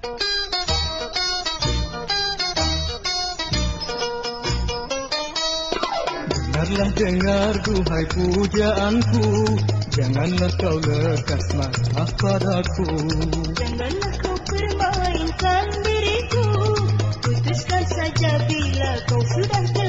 Dengarlah dengar duhai pujaanku. Janganlah kau lekas marah padaku. Janganlah kau permainkan diriku. Putuskan saja bila kau sudah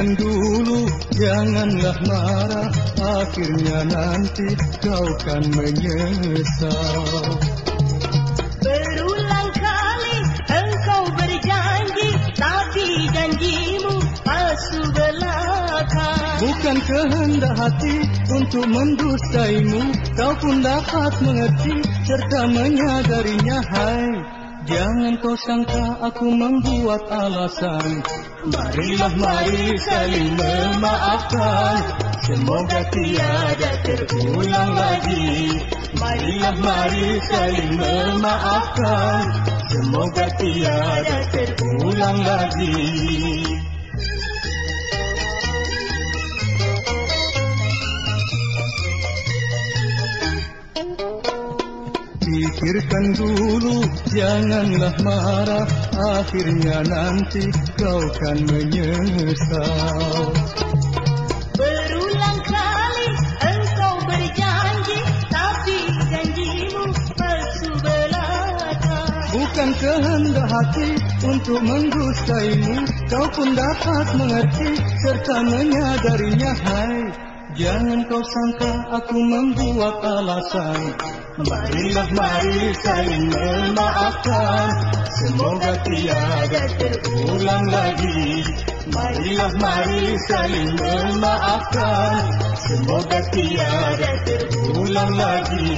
Pikirkan dulu, janganlah marah. Akhirnya nanti kau kan menyesal. Berulang kali engkau berjanji Tapi janjimu palsu belaka. Bukan kehendak hati untuk mendustaimu Kau pun dapat mengerti serta menyadarinya Hai, jangan kau sangka aku membuat alasan. Marilah mari saling memaafkan. Semoga tiada terulang lagi. Marilah mari saling memaafkan. Semoga tiada terulang lagi Pikirkan dulu, janganlah marah. Akhirnya nanti kau kan menyesal. Berulang kali engkau berjanji Tapi janjimu palsu belaka. Bukan kehendak hati untuk mendustaimu Kau pun dapat mengerti serta menyadarinya Hai, jangan kau sangka aku membuat alasan. Marilah mari saling memaafkan. Semoga tiada terulang lagi. Marilah mari saling memaafkan. Semoga tiada terulang lagi